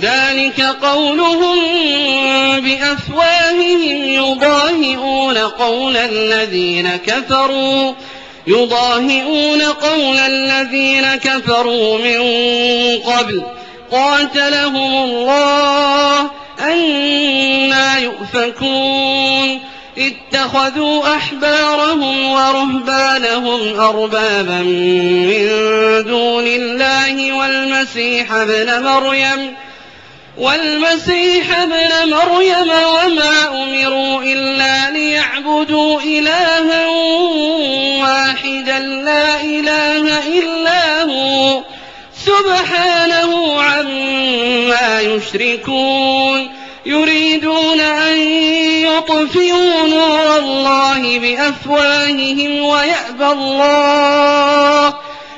ذلك قولهم بأفواههم يضاهئون قول الذين كفروا يضاهئون قول الذين كفروا من قبل. قاتلهم الله أنا يؤفكون. اتخذوا أحبارهم ورهبانهم أربابا من دون الله والمسيح ابن مريم. والمسيح ابن مريم وما أمروا إلا ليعبدوا إلها واحدا لا إله إلا هو سبحانه عما يشركون يريدون أن يطفئوا نور الله بأفواههم ويأبى الله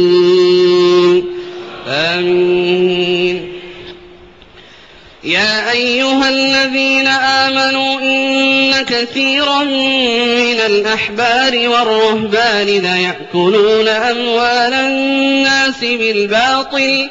الضالين. آمين. يا أيها الذين آمنوا إن كثيرا من الأحبار والرهبان ليأكلون أموال الناس بالباطل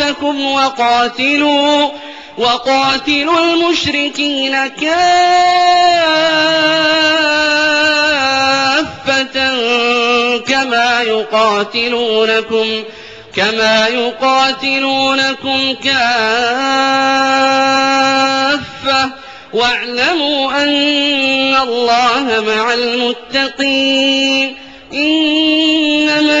أنفسكم وقاتلوا وقاتلوا المشركين كافة كما يقاتلونكم كما يقاتلونكم كافة. واعلموا أن الله مع المتقين. إنما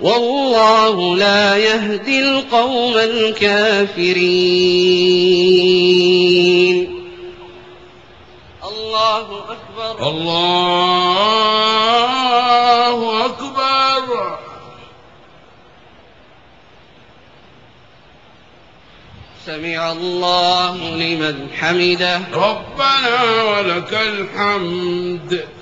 والله لا يهدي القوم الكافرين. الله أكبر. الله أكبر. سمع الله لمن حمده. ربنا ولك الحمد.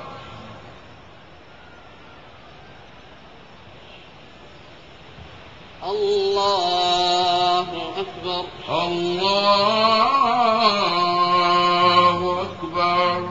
الله أكبر. الله أكبر.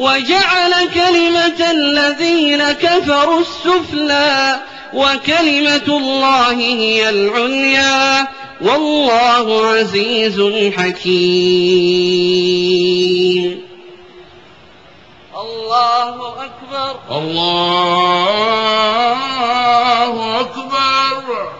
وجعل كلمة الذين كفروا السفلى وكلمة الله هي العليا. والله عزيز حكيم. الله أكبر. الله أكبر.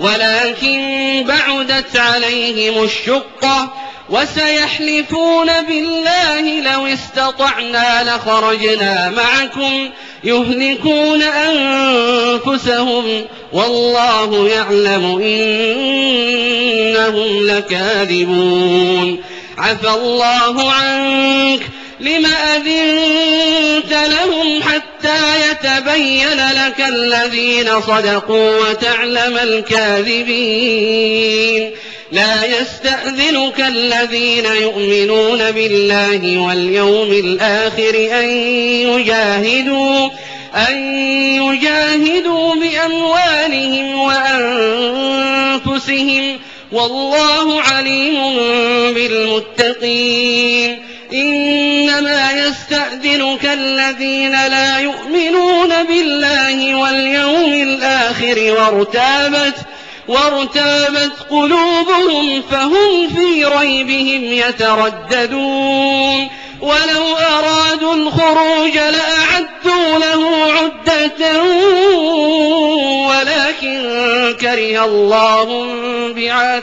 ولكن بعدت عليهم الشقة وسيحلفون بالله لو استطعنا لخرجنا معكم يهلكون أنفسهم والله يعلم إنهم لكاذبون عفى الله عنك لم أذنت لهم حتى يتبين لك الذين صدقوا وتعلم الكاذبين. لا يستأذنك الذين يؤمنون بالله واليوم الآخر أن يجاهدوا أن يجاهدوا بأموالهم وأنفسهم. والله عليم بالمتقين. إنما يستأذنك الذين لا يؤمنون بالله واليوم الآخر وارتابت وارتابت قلوبهم فهم في ريبهم يترددون. ولو أرادوا الخروج لأعدوا له عدة ولكن كره الله بعث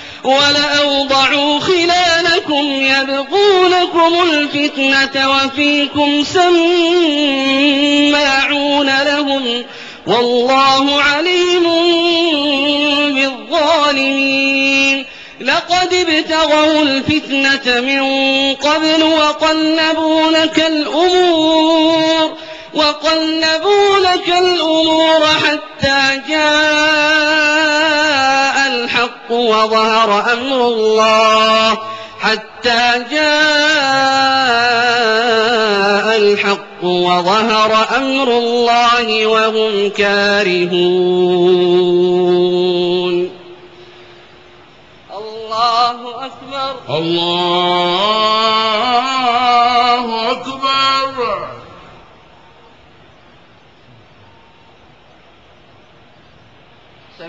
ولأوضعوا خلالكم يبغونكم الفتنة وفيكم سماعون لهم والله عليم بالظالمين. لقد ابتغوا الفتنة من قبل وقلبوا لك الأمور وقلبوا لك الأمور حتى جاء الحق وظهر أمر الله حتى جاء الحق وظهر أمر الله وهم كارهون. الله أكبر. الله أكبر.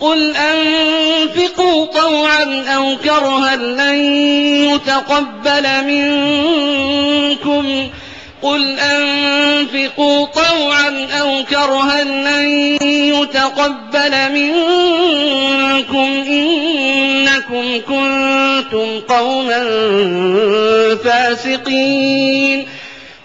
قل أنفقوا طوعا أو كرها لن يتقبل منكم. قل أنفقوا طوعا أو كرها لن يتقبل منكم. إنكم كنتم قوما فاسقين.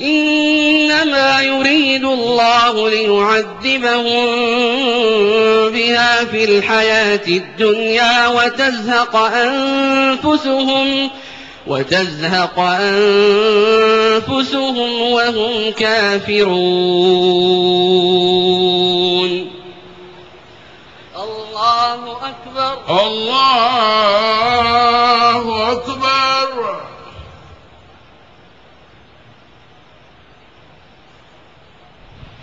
إنما يريد الله ليعذبهم بها في الحياة الدنيا وتزهق أنفسهم وتزهق أنفسهم وهم كافرون. الله أكبر. الله أكبر.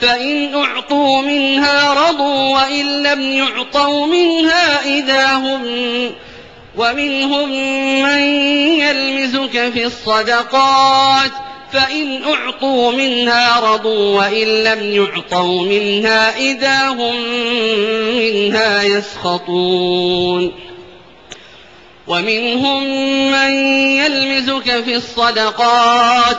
فإن أعطوا منها رضوا وإن لم يعطوا منها إذا هم ومنهم من يلمزك في الصدقات فإن أعطوا منها رضوا وإن لم يعطوا منها إذا هم منها يسخطون ومنهم من يلمزك في الصدقات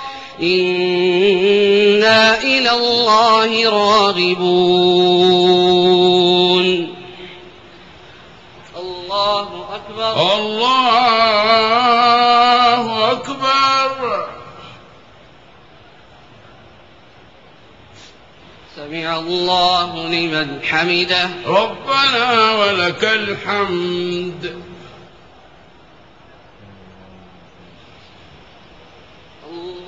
إنا إلى الله راغبون الله أكبر. الله أكبر. سمع الله لمن حمده. ربنا ولك الحمد.